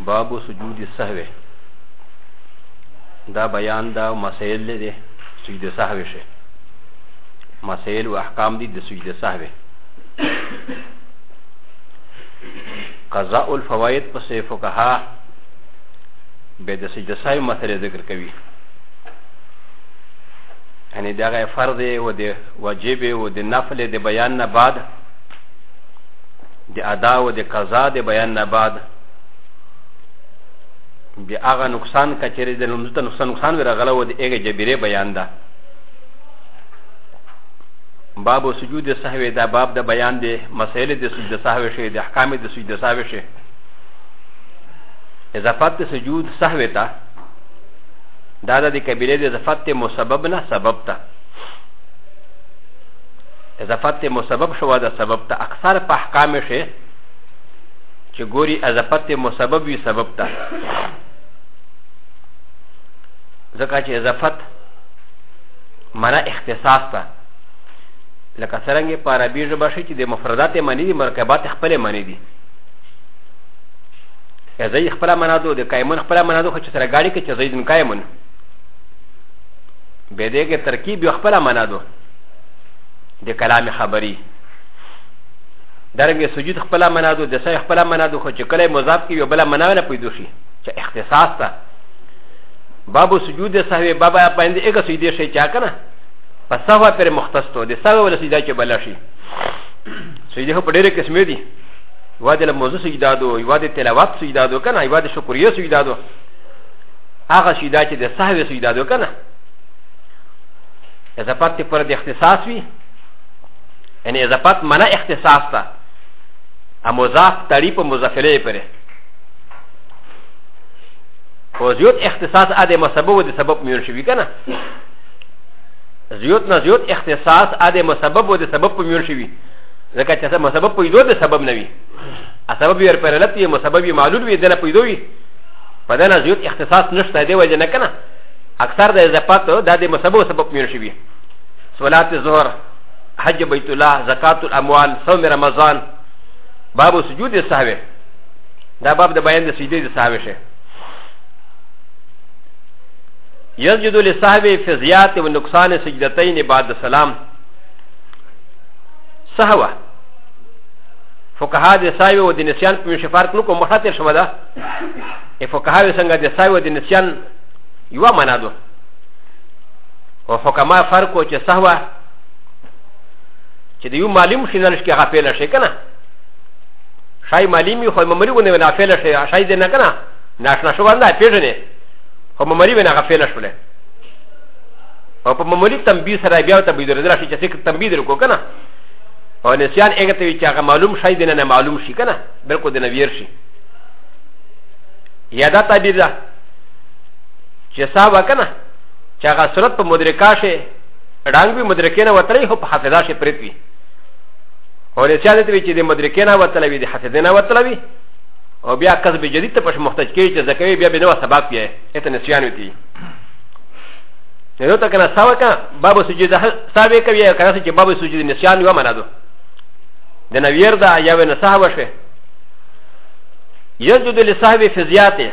باب سجود السهو دا بیان دا مسائل دی سجود السهو شي مسائل او احکام دي د سجود السهو قضاء الفوائد پس فقها به د سجود السهو مسئله ذکر کوي یعنی دا غي فرض او د واجب او د نفل د بیان نه بعد د ادا او د قضا د بیان نه بعد بیا هغه نقصان کچېرې د لمزو ته نقصان نقصان ورغله و د هغه جبیره بیان ده باب سجود سهو دا باب د بیان دی مسائل د سجود سهو شي د احکام د سجود سهو شي اضافت سجود سهو ته دا د کبیره د اضافت مسبب نه سبب ته اضافت مسبب شو دا سبب ته اکثر په احکام شي چې ګوري اضافت مسبب وي سبب ته ځکه چې اضافت معنا اختصاص ته لکه څرنګه په عربي ژبه شي چې د مفردات معنی دي مرکبات خپل معنی دي زید خپل معنا دو د قایمون خپل معنا دو چې سره غاړي کې چې زیدن قایمون به دې کې ترکیب یو خپل معنا دو د کلام خبري درنګ سجود خپل معنا دو د سای خپل معنا دو خو چې کله مضاف کی بل معنا نه پیدا شي چې اختصاص ته باب سجود سهو باب باندې هغه سجده شي چا کنه په سهو پر مختص ته د سهو ول سجده چې بل شي سجده په ډېر قسم دي واده له موضوع سجده دو واده تلاوت سجده دو کنه واده شکریا سجده دو هغه سجده چې د سهو سجده دو کنه اذا پاتې پر د اختصاص وي ان اضافت معنی اختصاص تا ا مضاف تړي په مضافله پرې او زیوت اختصاص ا د مسبب او د سبب میون شوی کنه زیوت نه زیوت اختصاص ا د مسبب او د سبب په میون شوی ځکه چې سبب مسبب په یوه د سبب نه وي ا سبب یې پر لته یې مسبب یې معلول وي دنه پیدو وي په دنه زیوت اختصاص نشته دی وجه نه کنه اکثر د اضافت د مسبب او سبب میون شوی صلات الظهر حج بيت الله زكاة الأموال صوم رمضان باب سجود السهو دا باب د بيان د سجدي د سهو شه يسجد للسهو في زيات ونقصان سجدتين بعد السلام سهو فقهاء د سهو و د نسيان په مشفارت نو کوم خاطر شمه ده فقهاء څنګه د سهو د نسيان يو معنا ده او حکما فرق و چې سهو چې د یو معلوم شي نرش کې هغه فعل شي کنه شای معلوم وي خو ممری ونه نه فعل شي شای دې نه کنه ناشنا شو باندې پیژنې خو ممری ونه هغه فعل شوله او په ممری تنبیه سره بیا ته بيدره درا شي چې فکر تنبیه درکو کنه او نسیان هغه ته وی چې هغه معلوم شای دې نه معلوم شي کنه بالکل دې نه ویر شي یا دا تعبیر ده چې صاحب کنه چې هغه صورت په مدرکا شي ړانګ وي مدرکې نه وتلی خو په حافظه شي پرېت وي او نه چا دته وي چې د مدرکې نه وتلی وي د حافظې نه وتلی وي او بیا کسب جدید ته پښ محتاج کېږي چې زکوي بیا به نو سبب یې اته نسیان وي نو ته کنه ساوه کنه باب سجده ساوه کوي کنه چې باب سجده نسیان یو معنا ده د نویر دا یا و نه ساوه شوه یسجد لصاحب فزیاته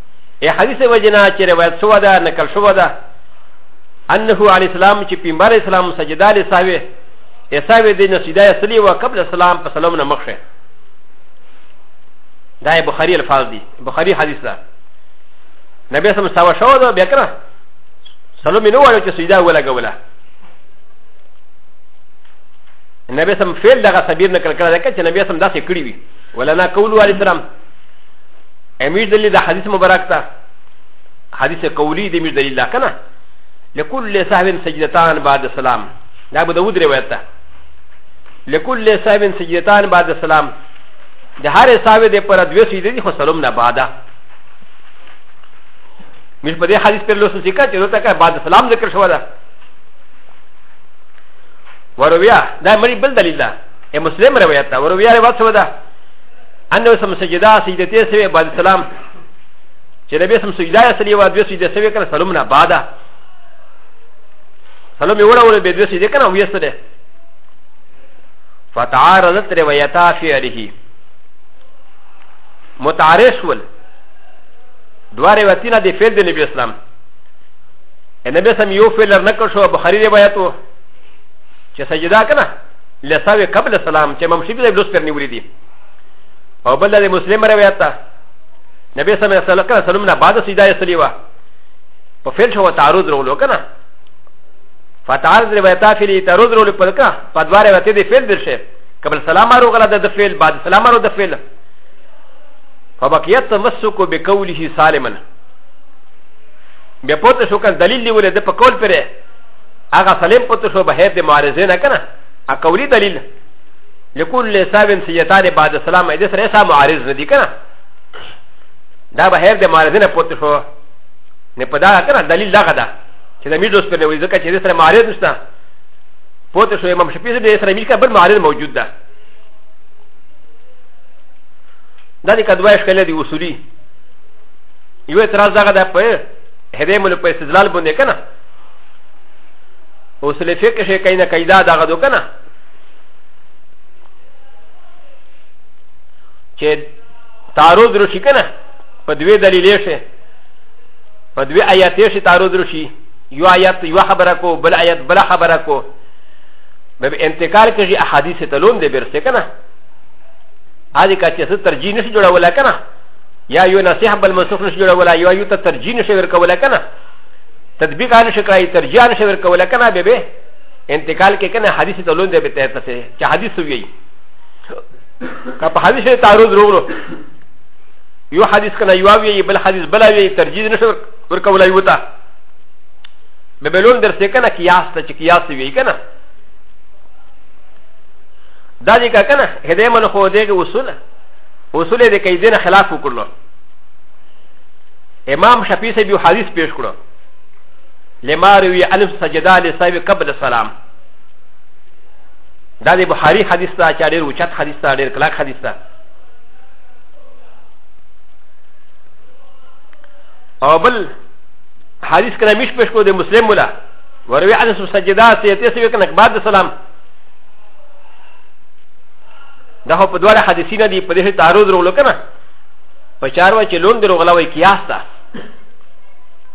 ای حدیث وجنا چې روایت شو ده نقل شو ده انه علی السلام چې پیغمبر اسلام سجدا له ساوي اساوي د نسیدا اصلي و قبل اسلام په سلام نه مخشه دا بخاری الفاظ دي بخاری حدیث ده نبی سم سوا شو ده بیا کړه سلام نو وایو چې سجدا ولا غولا نبی سم فعل دغه سبیر نقل کړه چې نبی سم داسې کړی وي ولا نه قول علی السلام امیر دلیل د حدیث مبارک ته حدیث قولی د امیر دلیل که نه لكل صاحب سجدتان بعد السلام دا ابو داود روایت ده لكل صاحب سجدتان بعد السلام د هر صاحب د پر دوه سجده دي خو سلام نه بعده مش په دې حدیث پر لوسن سکه چې روته کا بعد السلام ذکر شو ده ورویا دا مری بل دلیل ده ا مسلم روایت ده ورویا روایت شو ده انه سم سجدا سجدته سوی بعد سلام چې نبی سم سجدا سلی و دوی سجدا سوی کنه سلام نه بعد سلام یو ډول به دوی سجدا کنه وې سره فتعارضت روایتا فی علیه متعارض ول دوه روایتونه د فعل د نبی اسلام نبی سم یو فعل نه کړ شو بخاری روایت و چې سجدا کنه لساوي قبل سلام چې ممشي به لوس پر نیولې دي او بل د مسلم روایت ده نبی صلی الله علیه وسلم نه بعد سجده استلی و په فعل شو تعرض رولو کنه فتعرض روایتا فعل تعرض رولو په کا په دوه روایت دی فعل درشه قبل سلام رو غلا د فعل بعد سلام رو د فعل فبقيت تمسك بقوله سالما بیا پوت شو کله دلیل دی ولې د په قول پره هغه سلیم پوت شو به هر د معارضه نه کنه ا قولی دلیل لكل حساب سيئتان بعد السلام اذا سرسا معارض ندي كنا دا بهر د معارضين پوت شو نه پدا كنا دليل دغه ده چې د ميدوس په نوې ځکه چې د سره معارض نشته پوت شو امام شفیع د سره ملک بل معارض موجود ده دا د کدوای شکل دی اصولي یو اعتراض دغه ده په هدې مل په استدلال باندې کنه اصول فقه شي کینه قاعده دغه دو کنه چې تعرض رشي کنه په دوی دلیل شي په دوی آیات شي تعرض رشي یو آیات یو خبره کو بل آیات بل خبره کو به انتقال کوي احادیث ته لون دی برسه کنه هذه کا چې څه ترجیح نشي جوړول کنه یا یو نصیحه بل منسوخ نشي جوړول یا یو ته ترجیح نشي ورکول کنه تطبیق نشي کوي ترجیح نشي ورکول کنه به به انتقال کې کنه حدیث ته لوند به ته پسې چې حدیث وی که په حدیث ته تعرض وروغلو یو حدیث کنه یو وی بل حدیث بل وی ترجیح نشو ورکولای وتا به بلون در څه کنه قیاس ته چې قیاس وی کنه دا دې کا کنه هدايه من خو دې اصول اصول دې کې دین خلاف وکړلو امام شفیع سے بھی حدیث پیش کرو لما روي انس سجدا لساوي قبل السلام دا د بخاري حدیث ته چې ډېر اوچت حدیث ته ډېر کلاک حدیث ته او بل حدیث کله مش پېښ کو د مسلم مولا وروي انس سجدا سيتي سوي کنه بعد السلام دا هو په دواړه حدیثینه دی په دې تعارض ورو لکنه په چارو چې لون درو غلاوي کیاس ته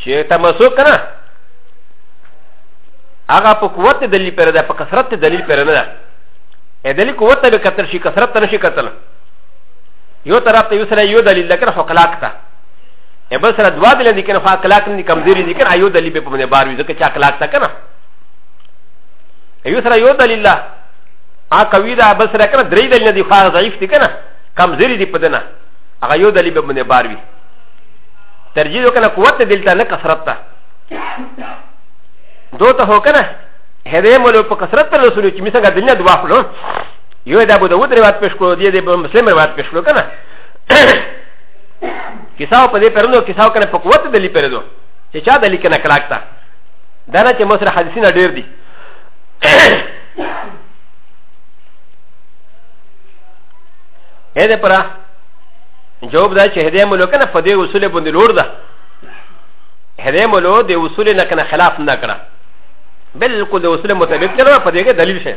چې تمسک کنه هغه په قوت د دلیل پر ده په کثرت د دلیل پر نه ده ا دلیل قوت ته به کتل شي کثرت ته نشي کتل یو طرف ته یو سره یو دلیل لکه خو کلاک ته ا بل سره دوا دلیل دي کنه خو کلاک نه کمزوري دي کنه یو دلیل په باندې بار وي ځکه چې کلاک ته کنه یو سره یو دلیل لا ا کوي دا بل سره کنه درې دلیل دي خو ضعیف دي کنه کمزوري دي په دنه هغه یو دلیل په باندې بار وي ترجیح یو کنه قوت دلته نه کثرت ته دو ته هو کنه هدې مولو په کثرت پر رسول چې مثلا دنیا دوا کړو یو دا بده ود روایت پېښ کړو دی د مسلم روایت پېښ کړو کنه کیساو په دې پرونو کیساو کنه په قوت دلی پرېدو چې چا دلی کنه کلاکتا دا نه چې مصر حدیثونه ډېر دي هدا پرا جواب دا چې هدايه مولو کنه په دې اصول باندې لوړ ده هدايه مولو د اصول نه کنه خلاف نه کړه بالکل د اصول مطابق کړه په دې کې دلیل شه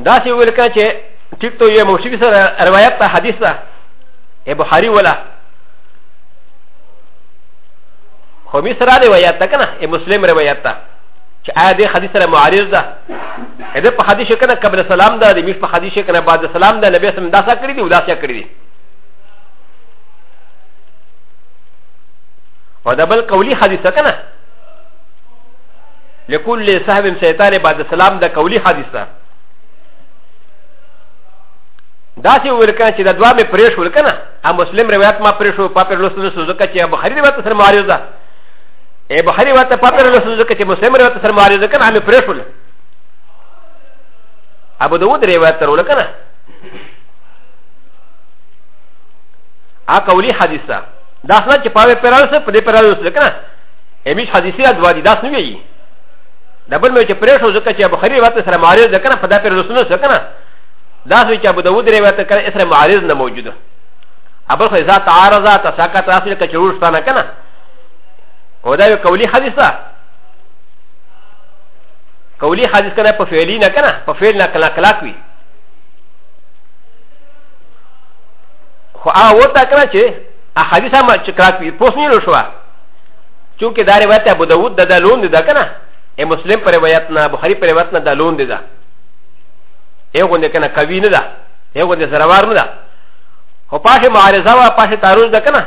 دا چې ویل کړه چې ټیک ته یو موشفي سره روایت ته حدیث ده ای بخاری ولا خو می سره روایت ده کنه ای مسلم روایت ده چې آیا دې حدیث سره معارض ده اده په حدیث کنه قبل سلام ده د میش په حدیث کنه بعد سلام ده نبی سم داسا کړی دی وداسیا کړی دی و د بل قولی حدیث کنه لكل صاحب شیطان بعد سلام د قولی حدیث ده دا چې ورکان چې د دوا مې پرېښ ورکنه ا مسلم روایت ما پرېښو پاپر لوستل سوزکه چې بخاری روایت سره معارض ده ای بخاری وته پاتره رسول ځکه چې مسلم روایت سره معارضه کنه هغه پرېښول ابو داود روایت تر ول کنه ا کولی حدیث ده دا څنګه چې پاوې پرال سره په دې پرال رسول کنه امیش حدیثي اد وادي داس نه ویي دا بل مې چې پرېښو ځکه چې بخاری روایت سره معارضه کنه په دا پر رسول سره کنه دا څه چې ابو داود روایت کنه اسره معارض نه موجوده ابو خو ذات عارضه تساقط اصل کچوش تانه کنه او دا یو قولی حدیث ده قولی حدیث کنه په فعلی نه کنه په فعل نه کلا کلاک وی خو هغه ورته کنه چې احادیث هم چې کلاک وی پوس نه لوشوا چونکه دا روایت ابو داود د دلون ده کنه ای مسلم پر روایت نه بخاری پر روایت نه دلون ده هغه نه کنه قوی نه ده هغه نه زروار نه ده خو پاشه معارضه وا پاشه تعرض ده کنه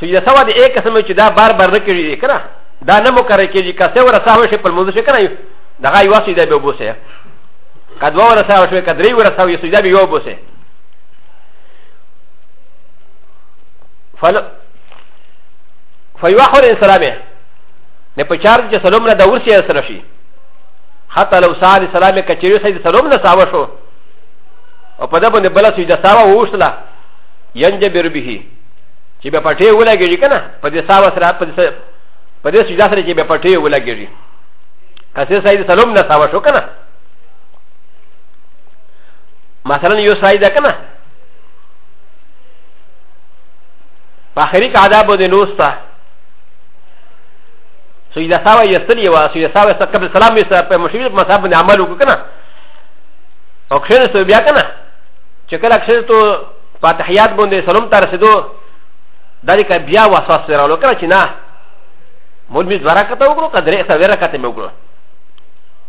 سو یې سوا دې یک قسم چې دا بار بار نه کېږي کنه دا نه مو کرے کېږي که څه ورسا وشي په موضوع شي کنه دغه یو څه دی به وبوسه که دوه ورسا وشي که درې ورسا وي سجده به یو وبوسه فل فیوحر انسلامه نه په چار چې سلام نه د ورسي سره شي حتی لو سال سلام کچری سید سلام نه ساوه شو او په دې باندې بل سجده ساوه وښله ينجبر به چې به پټې ولګېږي که نه په دې ساوه سره په دې سجده سره چې به پټې ولګېږي کسې سړی د سلوم نه ساوه شو که نه مثلا یو سړی ده که نه په اخري قاعده باندې لوسته سجده ساوه یې ستلې وه سجده ساوه سره قبل سلام یې سره په مشري په مذهب باندې عمل وکړو که نه او کښېنستو بیا که نه چې کله کښېنستو په تحیات باندې سلام ته رسیدو دا دې که بیا وسواس سره راغلو کله چې نه مول مې دوه رکعته وکړو که درې څلور رکعته مې وکړو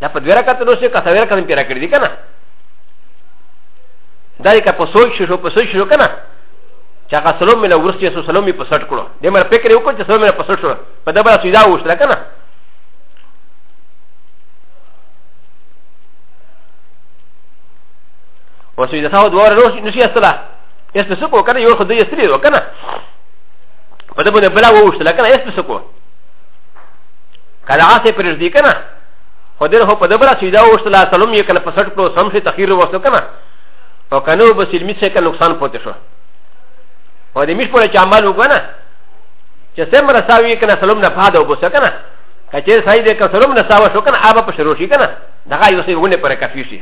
دا په دوه رکعته نو شي که څلور رکعته مې پیرا کړې دي که نه دا دې که په سوچ شو په سوچ شو که نه چې هغه سلام مې له وروسته یې سلام مې په سټ کړو دې مې فکر یې وکړ چې سلام مې په سټ شو په دا بله سیدا وشله که نه و سوی د ساو دوار نو نشي استلا اس په سکو کنه یو خدای استلی و کنه په دې باندې بلا ووشتل کنه اس په سکو کله هغه پر دې کنه خو دې هو په دې بلا سیدا ووشتل سلام یې کنه په سټ پرو سم شي تخیر وسو کنه او کنه به سلمی څه کنه نقصان پوتې شو او دې مش پر چا عمل وکنه چې سم رساوي کنه سلام نه پاده وبوسه کنه کچې ساي دې کنه سلام نه ساو شو کنه هغه په شروع شي کنه دغه یو څه ونه پر کافي شي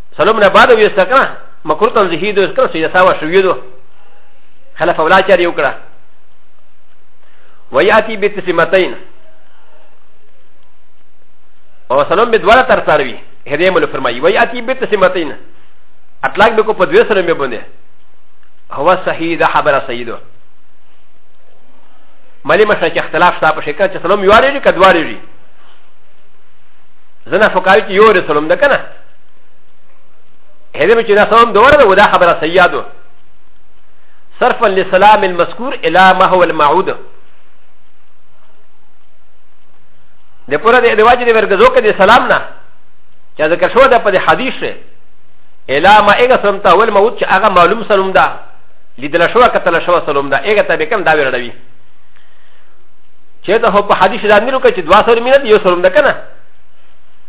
سلام نه بعد ویست کنه مکروه تنزیهی دو کنه سیده ساوا شوی دو خلف اولا چاری وکړه ویاتی به تسلیمتین او سلام به دواړه تر سره وي هدی مل فرمایي ویاتی به تسلیمتین اطلاق به کو په دوه سره مې باندې هو صحیح ده خبره صحیح ده ملي مشه چې اختلاف شته په شکل چې سلام یوارې دي کدوارې دي زنه فقاوی چې یو رسولم ده کنه هذا بچي دا سلام دوره ده ودا خبره سيادو صرفا لسلام المذكور الى ما هو المعود د پوره د واجب د ورګزو کې د سلام نه چې ذکر شو ده په حدیث شه الى ما اګه سم ته اول موت چې هغه معلوم سلام ده لیدل شو کتل شو سلام ده اګه ته به کم دا ورړوي چې ته په حدیث دا نه لوکه چې دوا سره مینه یو سلام ده کنه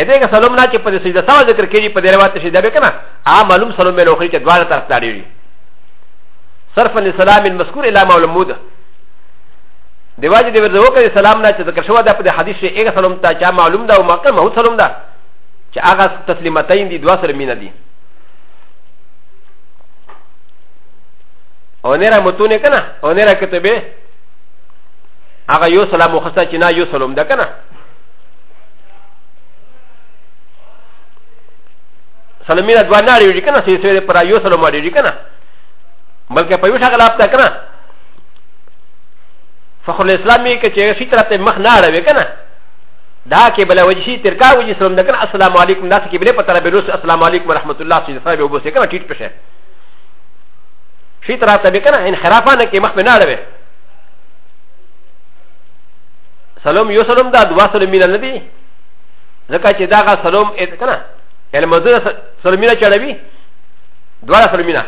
ا د ه ک سلوم نه چې په دې سجده سوا ذکر کېږي په دې روایت شي دا به کنه ا معلوم سلوم له خو چې دواړه طرف لاړې وي صرف السلام المذكور الى معلومود دی واجب دی ورته وکړي سلام نه چې ذکر شو دا په دې حدیث کې هغه سلوم ته چې معلوم ده او مکه مو سلوم ده چې هغه تسلیمتین دي دوا سره مینه دي او نه را متونه کنه او نه را کتبه هغه یو سلام مخصص چې نه یو سلوم ده کنه سلمينا دوان ناري وجي كنا سي سيري پرا يو سلم ماري وجي كنا بلکه په یو شغل اپ تا کنه فخر الاسلام یې کچې شي طرف ته مخ نه اړوي کنه دا کې بل وجه شي ترکا وجه سلام دکنه السلام علیکم دا کې بل په طرف بلوس السلام علیکم ورحمت الله سي صاحب وبو سي کنه ټیټ پشه شي طرف ته کنه انحرافانه کې مخ نه اړوي سلام یو سلام دا دوا سلامینه نه دي ځکه چې دا غا سلام اې که نه یعنې مزونه سلامینه چړوي دواړه سلامینه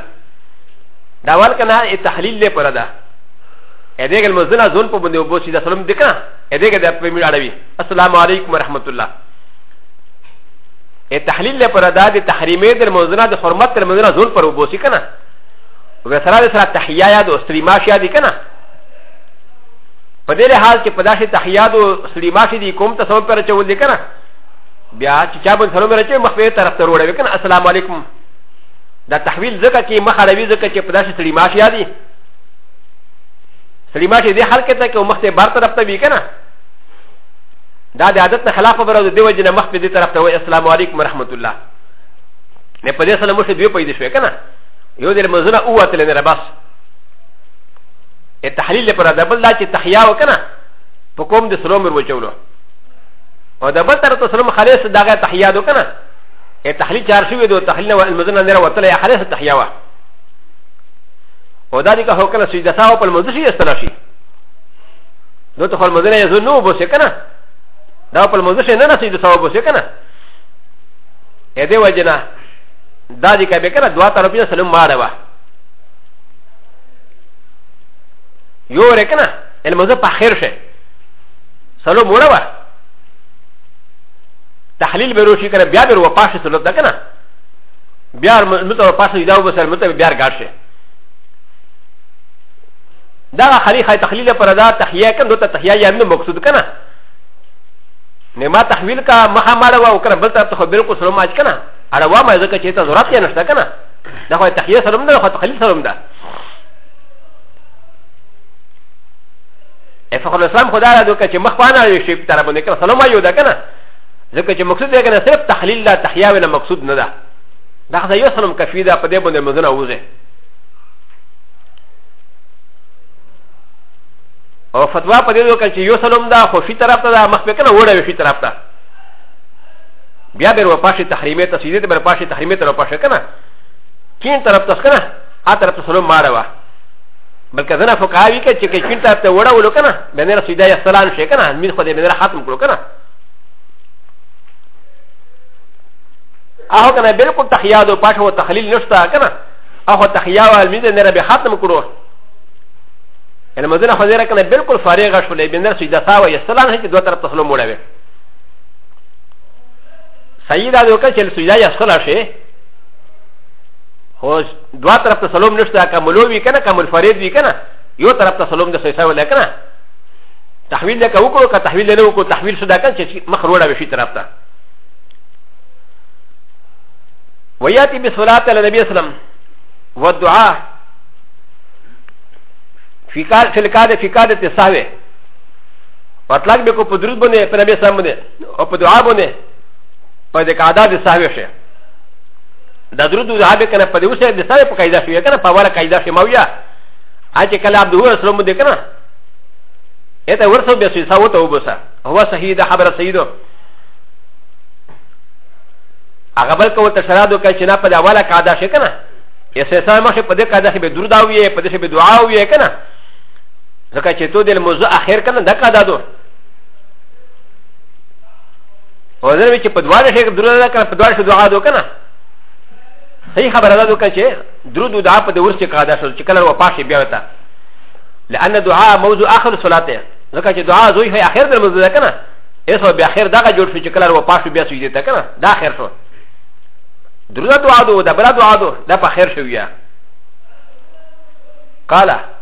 دا ول که نه تحلیل دی پره ده ا د ه ک ا ل م ز ن ا زون په بندو بو چې د سلام د کنه ا د ه ک د په میړه اړوي السلام علیکم ورحمت الله ا تحلیل له پر ادا د تحریمې د موزنا د حرمت تر موزنا زون پر بو شي کنه و سره سره تحیا یا د استریما شیا دي کنه په دې حال کې په داسې تحیات او سلیما شي دي کوم تصور پر چول دي کنه بیا چې چا بل سره مرچې مخ په طرف ته وروړي کنه السلام علیکم دا تحویل ځکه کې مخ اړوي ځکه چې په داسې سلیما شي دي سلیما شي دې حال کې ته کې مخ ته بار طرف ته وی کنه دا د عادت نه خلاف خبره ده دیو جن مخ په دې طرف ته وای السلام علیکم ورحمت الله نه په دې سره مو شه دوی پیدا شوې کنه یو دې مزنه اوه تل نه بس ا تحلیل لپاره د بل دا چې تحیا وکنه په کوم د سلام ور وچولو او د بل تر ته سلام خالص دغه تحیا دو کنه ا تحلیل چار شوی دو تحلیل او المزن نه وتل یا خالص تحیا وا او دا دې که هو کنه سجده ساو په المزن شي استلاشي دو ته خپل مزن یې زو نو بوسه کنه دا په المزن شي نه نه سجده ساو بوسه کنه ا دې وجنه دا دې که به کنه دوا طرفه سلام ماړه وا یو ورې که نه یعنې موضوع په اخر شي سلو موړه وه تحلیل به روشي که نه بیا به وپا شي سلو ده که نه بیا لمونځ ته وپا شي دا وبه سره لمونځ ته بیا ګډ شي دا خلی خای تحلیل پر دا تحیه کم دو تا تحیه یا من مقصود کنا نما تحویل کا مخا مالا و اکرا بلتا تخو بلکو سلو ماج کنا اروا ما ازکا چیتا زورات یا نشتا کنا دا خو تخیل سره هم ده خو تخیل سره هم ده فخر الاسلام خدا را دوکه چې مخ پانه یو شی په طرف باندې کړه سلام یو ده کنه ځکه چې مقصود یې کنه صرف تحلیل لا تحیا ونه مقصود نه ده دا خو یو سلام کفی ده په دې باندې مزنه وځه او فتوا په دې دوکه چې یو سلام ده خو فی طرف ته ده مخ په کنه وړه فی طرف ته بیا به ورپاشي تحریمه ته سیدې ته به ورپاشي تحریمه ته ورپاشي کنه کین طرف ته کنه ا طرف ته سلام ماره وا بلکې زنه فقاوی کې چې کین طرف ته وړه ولو کنه به نه رسیدا یا سلام شي کنه مين خو دې به ختم کړو کنه اهو کنه بالکل تخیاد او پاش او تخلیل نشتا کنه اهو تخیا او مين نه به ختم کړو ان مزنه خو دې کنه بالکل فارغ شولې به نه رسیدا ساوه یا سلام شي چې دوه طرف ته سلام وړه وي صحیح دا دی وکړه چې سجده یې اسخلا شي خو دوا طرف ته سلام نشته که ملو وي که نه که ملفرید وي که نه یو طرف ته سلام د صحیح سره ولا که نه تحویل لکه وکړو که تحویل نه وکړو تحویل شو دا که چې مخ روړه وشي طرف ته وياتي بصلاة على النبي صلى الله عليه وسلم والدعاء في كاد في كاد في كاد التساوي اطلاق به کو په درود باندې په نبی سم باندې او په دعا باندې په دې قاعده د صحوی شي دا درود دعا به کنه په دې وسه د صحوی په قاعده شي کنه په وره قاعده شي ماویا اچ کله عبد هو اسلام دې کنه اته ورسو به سي ساو ته وبسه هو صحیح ده خبره صحیح ده هغه بل کو ته شرادو کوي چې نه په اوله قاعده شي کنه یې سه سم مخه په دې قاعده شي به درود او یې په دې شي به دعا او یې کنه ځکه چې تو د لمزو اخر کنه د قضا دو او زه وی چې په دواړه شي درو ده کنه په دواړه شي دعا دو کنه صحیح خبره ده دوکه چې درو دو دعا په د ورسې قضا شو چې کله و پاشي بیا وتا لأن دعا موضوع آخر صلاته ځکه چې دعا زوی هي اخر د لمزو ده کنه ایسو بیا اخر دغه جوړ شو چې کله و پاشي بیا سجده ته کنه دا اخر شو درو دعا دو دا بلا دعا دو دا په خیر شو یا قال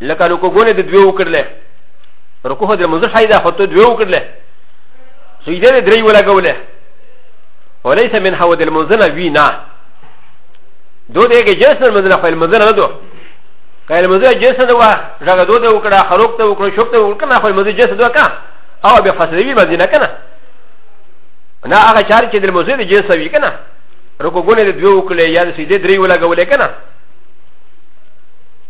لکه رکو غونه د دوی وکړله رکو خو د منځه شای ده خو ته دوی وکړله سجده د درې ولګوله وليس من هو د منځه نه وی نه دو دې کې جنس نه منځه خو منځه نه دو کله منځه جنس نه وا ځګه دو دې وکړه خروق ته وکړه شوق ته وکړه نه خو منځه جنس دو کا او به فسدوی منځه نه کنه نه هغه چار چې د منځه د جنس وی کنه رکو غونه د دوی وکړله یا د سجده درې ولګوله کنه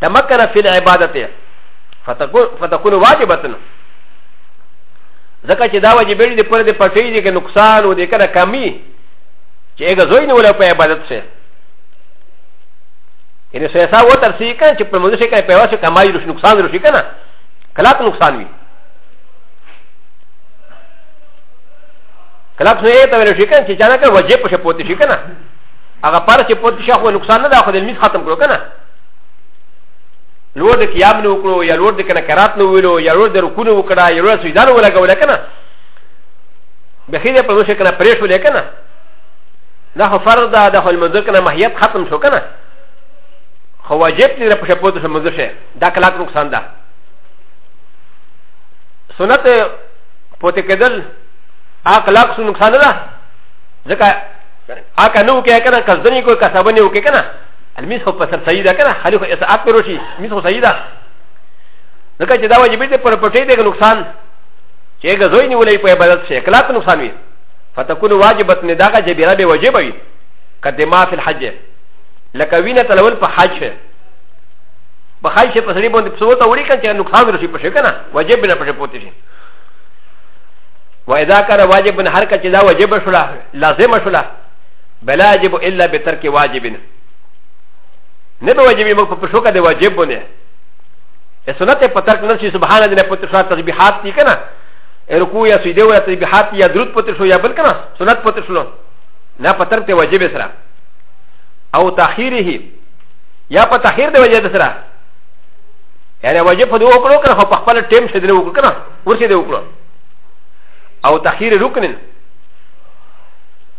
تمكن في العبادة فتكون واجبة ځکه چې دا واجب دی پر دې پټې دي کې نقصان و دې کنه کمی چې هغه زوی نه ولا په عبادت سره یعنی سیاسا و تر سی کنه چې په موږ شي کنه په واسه کمای روش نقصان روش کنه کلاک نقصان وي کلاک نه ته ویل شي کنه چې چانه کنه واجب په شپوت شي کنه هغه پر چې پوت شي خو نقصان نه دا خو د میز ختم کړو کنه لور د قیام نه وکړو یا لور د کنه کرات نه ویلو یا لور د رکونه وکړه یا لور سجده نه ولګول کنه به خیره په وشه کنه پرې شو لیکنه دا خو فرض ده د خپل منځ کنه ماهیت ختم شو کنه خو واجب دی په شپو د منځ شه دا کلاک نقصان ده سنت پوتې کېدل اخلاق سو نقصان ده ځکه اکه نو کې کنه کزدنی کو کسبنی وکې کنه الميز خو په سر صحیح ده کنه خالي خو اسعات پر وشي میز خو صحیح ده ځکه چې دا واجب دي پر پټې دغه نقصان چې هغه زوی نیولې په عبادت شي کله ته نقصان وي فتكون واجبت نه داګه چې بیره به واجب وي قدما فی الحج لکه وینه تلول په حج شه په حج شه په سړي باندې په سوته وړي کنه چې نقصان ورشي په شي کنه واجب نه پټه پوتې شي و اذا كان واجب هر کچه دا واجب شولا لازم شولا بلا يجب الا بترك واجب نه به واجب موږ په شوکه د واجب بونه سنت په ترک نه شي سبحان الله په تشوا تسبيحات دي کنه رکوع یا سجده ولا تسبيحات یا درود په تشوا یا بل کنه سنت په تشوا نه په ترک ته واجب سره او تاخيره یا په تاخير د وجه سره يعني واجب په دوه وکړو کنه په خپل ټیم شه دی وکړو کنه ورسې دی وکړو او تاخير رکن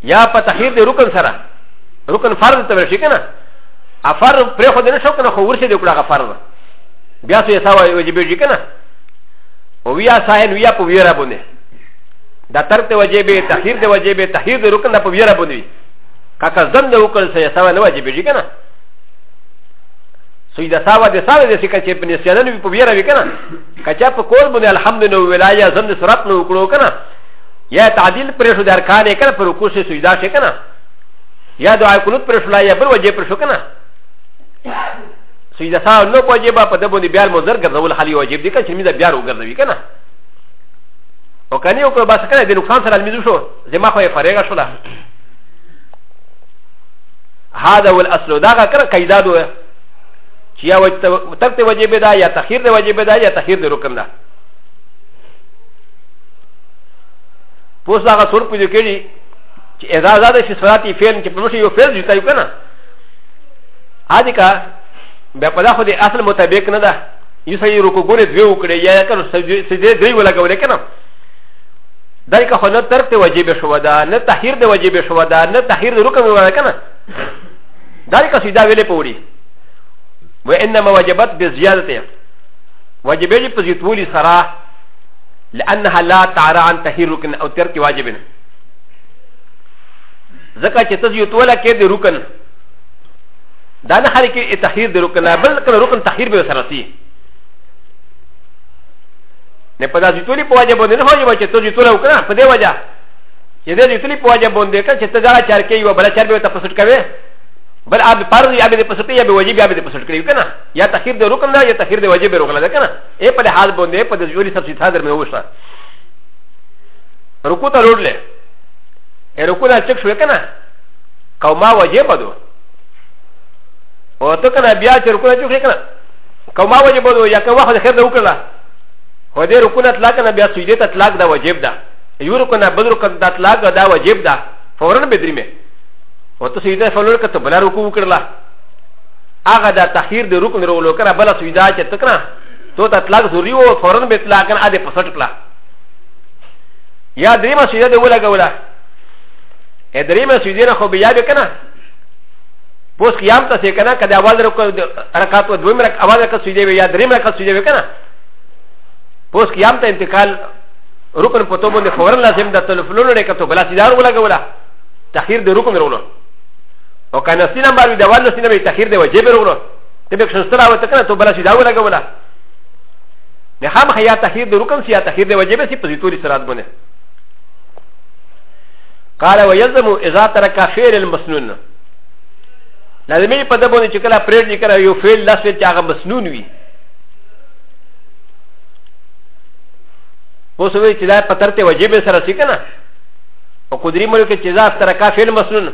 یا په تخیر د رکن سره رکن فرض ته ورشي کنه افر پرې خو دې نه شو کنه خو ورشي دې کړه غفر بیا سو یې ساوي وجب یې کنه او ویا ساين ویا په ویرا باندې دا تر ته وجب یې تخیر دې وجب یې تخیر دې رکن په ویرا باندې کاکا زن دې وکړ سه یې ساوي نه وجب یې کنه سو یې ساوي دې ساوي دې سکه چې په نسیانه په ویرا وی کنه کچا په کول باندې الحمدلله ولایا زن دې سرت نو وکړو کنه یا تعدیل پر شو د ارکان یې کنه پر رکوع شي سجدا شي کنه یا دعا قنوت پر شو لا یا بل وجه پر شو کنه سجدا سا نو په وجه په د باندې بیا مزر ګرځول حالي واجب دي کنه چې میدا بیا وګرځوي کنه او کنه یو کو بس کنه د نقصان سره المیزو شو زما خو یې فرېګه شو لا هذا هو الاصل دا کنه قاعده دوه چې یا وجه تک ته وجه به دا یا تخیر د وجه به دا یا تخیر د رکن ده پوس هغه څور پوجا کړي چې اذا زاد شي صلات فعل چې په مشه یو فعل جوړ یو کنه هادي کا بیا په دا خو دې اصل مطابق نه ده یو سړي رکو ګورې دوی وکړي یا کنه سجده دوی ولګولې کنه دا که خو نه ترک ته واجب شو ده نه تحیر د واجب شو ده نه تحیر د رکن ولا کنه دا که سیدا ویلې پوری و انما وجبت بزیادته وجبې په زیتولی سره لانها لا تعرى عن تحرير ركن او ترك واجب ځکه چې تاسو یو توله کې د رکن دا نه خلک یې تحریر د رکن نه بلکې رکن تحریر به سره سي نه په داسې تولی په واجب باندې نه واجب چې تاسو یو توله وکړه په دې وجه چې دې تولی په واجب باندې کړه چې ته دا چار کې یو بل چار به تاسو پسټ کوي بل اب فرض یا به پسټ یا به واجب یا به پسټ کوي کنه یا تحریر د رکن نه یا تحریر د واجب رکن نه کنه ا په لحاظ باندې په د جوړي سب سیتا در مې وشه رکو ته لوړلې ا رکو نه چک شو کنه قوما وجه بدو او ته کنه بیا چې رکو نه چک شو کنه قوما وجه بدو یا که وخت خیر ده وکړه و دې رکو نه طلاق نه بیا سجده ته طلاق دا واجب ده یو رکو نه بدر کړه دا طلاق دا واجب ده فورا بدري مې و ته سجده فلور کته بل رکو وکړه هغه د تخیر د رکن رولو کنه بل سویدا چې تکنه تو ته طلاق ضروري وو فورا به طلاق کنه اده پسټ کړه یا دریمه سویدا دی ولګوله ا دریمه سویدا نه خو بیا به کنه پوس قیام ته سې کنه کله اول رکو رکعت و دویم رکعت اول رکعت سویدا وی یا دریم رکعت سویدا وی کنه پوس قیام ته انتقال رکن په تو باندې فورا لازم د تلفلونو نه کته بل سیدار ولګوله تخیر د رکن رولو او که نستی نمبر وي د اول نستی نمبر تخیر دی وجه به وروړو ته به کښن سترا وته کنه ته بل شي دا ولګوله نه هم خیا تخیر د رکن سیا تخیر دی وجه به سي په زیتوري سرات بونه قال ويلزم اذا ترك فعل المسنون لازمي په دبو نه چې کله پرېډ دي کړه یو فعل لاس چې هغه مسنون وي اوس وی چې دا پتر ته وجه به سره سي کنه او قدري ملک چې ذات ترکا فعل مسنون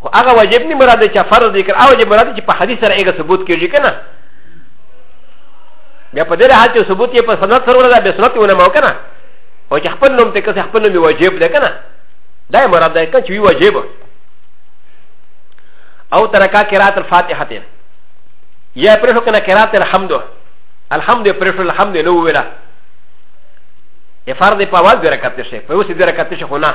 خو هغه واجب نه مراد چې فرض ذکر او واجب مراد چې په حدیث سره یې ثبوت کیږي کنه بیا په دې حال کې ثبوت یې په سند سره ولا به سنت ونه مو کنه او چې خپل نوم ته کسه خپل نوم واجب ده کنه دا یې مراد ده کنه چې وی واجب او ترکا قرات الفاتحه ته یا پر شو کنه قرات الحمد الحمد پر شو الحمد نو ویلا افراد په واجب رکعت شي په اوسې رکعت شي خو نه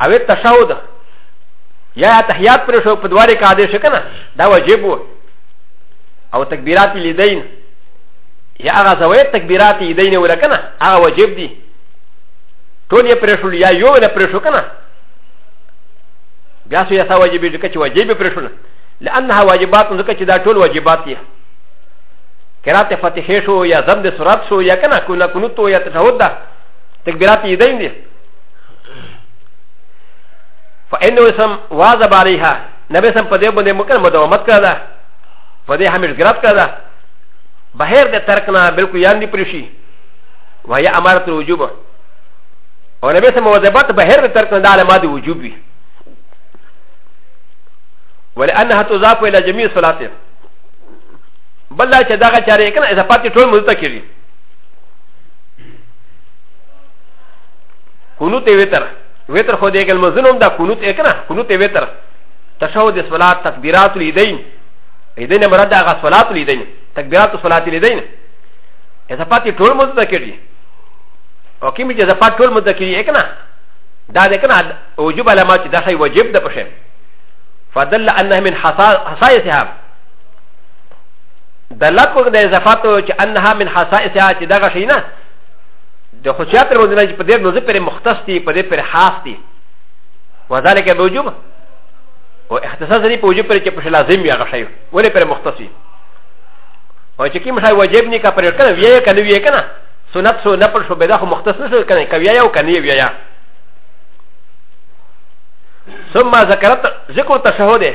او تشهد یا تحیات پر شو په دواره کا دې شکنه دا واجب وو او تکبیرات لیدین یا هغه زوی تکبیرات لیدین ولکنه هغه واجب دي ټول یې پر شو یا یو نه پر شو کنه بیا سو یا سا واجب دي چې واجب پر شو لانها واجبات ځکه چې دا ټول واجبات دي کرات فتحې شو یا زم د سورات شو یا کنه کونه کنوتو یا تشهد ده تكبيرات يدين دي فإنه اسم واظب عليها نبي سم پدې باندې مکر مداومت کړه دا پدې حمل ګرات کړه دا بهر د ترکنا بالکل یان دي پرشي وهي امارت الوجوب او نبي سم وظبت بهر د ترکنا د علامات وجوب وي ولانها تضاف الى جميع صلاته بل دا چې دغه چارې کنه اضافات ټول مدته کړي كنوت وتر وتر خو دې کلمه زنوم دا كنوت یې کنه كنوت وتر تشهد د صلات تکبیرات الیدین ایدین مراد هغه صلات الیدین تکبیرات صلات الیدین اذا پاتې ټول مزه ذکر دي او کوم چې اذا پات ټول مزه ذکر یې کنه دا دې کنه وجوب علامات دا شی واجب ده پښه فدل انه من حصائصها د لپک د اضافاتو چې انها من خصائصها چې دغه شي نه د خصوصیات له وجنه چې په دې موضوع پرې مختص دي په دې پرې خاص دي وذلک بوجوب او اختصاص دې په وجوب پرې چې په لازم وي هغه شی ولې پرې مختص وي او چې کوم شی واجب نه کا پرې کنه وی کنه وی کنه سنت سو نه پر شو به دا خو مختص نه شو کنه کوي یا او کنه وی یا ثم ذكرت ذكر التشهد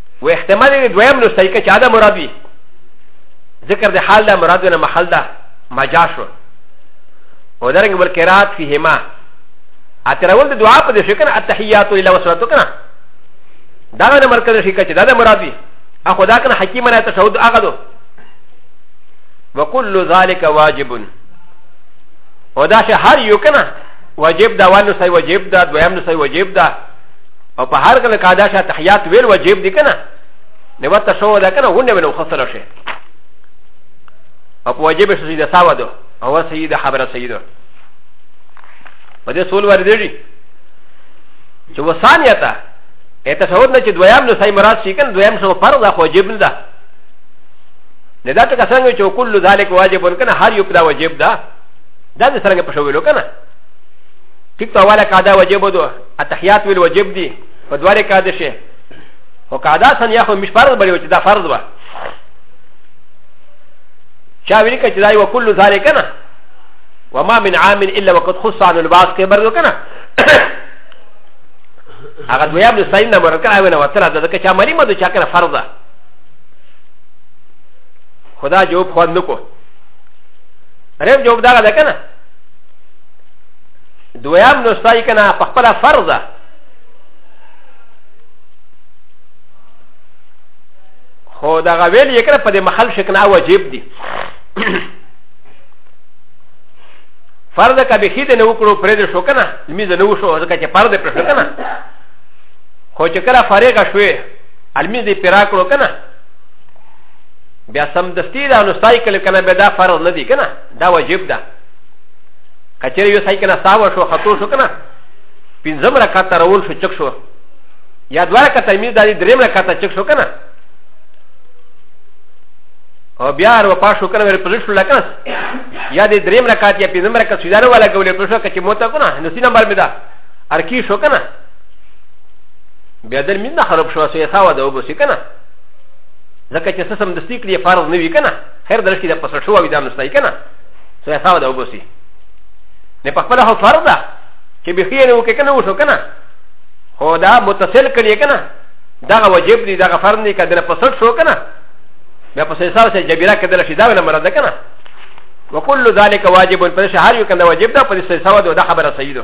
و احتمال یې دویم لوستای که چا دا مراد وي ذکر د حال دا مراد نه محل دا مجا شو او درنګ بل قرات فیهما اترول د دعا په دې شکن التحیات الا وسلاتو کنه دا نه مرکز شي که دا دا مراد وي اخو دا کنه حکیم نه تشهود هغه دو وکل ذالک واجب او دا شه هر یو کنه واجب دا وانه سای واجب دا دویم نو سای واجب دا او په هر کله کادا شا تحیات ویل واجب دي کنه نه وته شو دا کنه ونه ویل خسر شي او په واجب شي دا ساو دو او سید خبره سید په دې سول ور دي چې وسانیه تا اته شهود نه چې دویم نو سای مراد شي کنه دویم شو فرض اخو واجب نه ده نه دا ته څنګه چې کل ذالک واجب کنه هر یو په واجب ده دا څنګه په شویلو کنه ټیک ته والا کادا واجب دو اتحیات ویل واجب دي په دوه رکعات دي شي او قاعده ثانیه خو مش فرض بلی و چې دا فرض و چا ویل که چې دا یو کل ذالک نه وما من عام الا وقد خص عن الباس کې برګو کنه هغه دویم د ساين نه مرکه اوی نه وتره ده که چا مری مده چا کنه فرض ده خدا جواب خوان نکو رب جواب دا ده کنه دویم نو ستای کنه په خپل فرض ده خو دا غویل یې کړه په دې محل شکنه واجب دي فرض کا به خید نه وکړو پرې دې شو کنه لمی زه نه وشو ځکه چې فرض پرې شو کنه خو چې کله فارغ شوې علمي دې پیرا کړو کنه بیا سم دستی دا نو ستای کله کنه به دا فرض نه دی کنه دا واجب ده کچر یو سای کنه ساو شو خطو شو کنه پنځم رکعت ته راول شو چک شو یا دوه رکعت امیر د دریم رکعت ته چک شو کنه او بیا ور پاش شو کنه ور پزړ شو لکنه یا د دریم رکعت یا پنځم رکعت سیدانه والا کولې پر شو کچې موته کنه نو سینه نمبر بدا ارکی شو کنه بیا در مين نه خراب شو سې ساو ده وبس کنه ځکه چې سم د سټیک لري فرض نه وی کنه خیر درش کې د پسړ شو وی دا مستای کنه سره ساو ده وبوسي نه په خپل هو فرض ده چې به خیر وکړي کنه وشو کنه هو دا متصل کړي کنه دغه واجب دي دغه فرض نه کړي په سر شو کنه بیا په سر سره جبیره کړي شي دا ولا مراد کنه وكل ذلك واجب پر شهر یو کنه واجب ده پر سر ساو ده خبره صحیح ده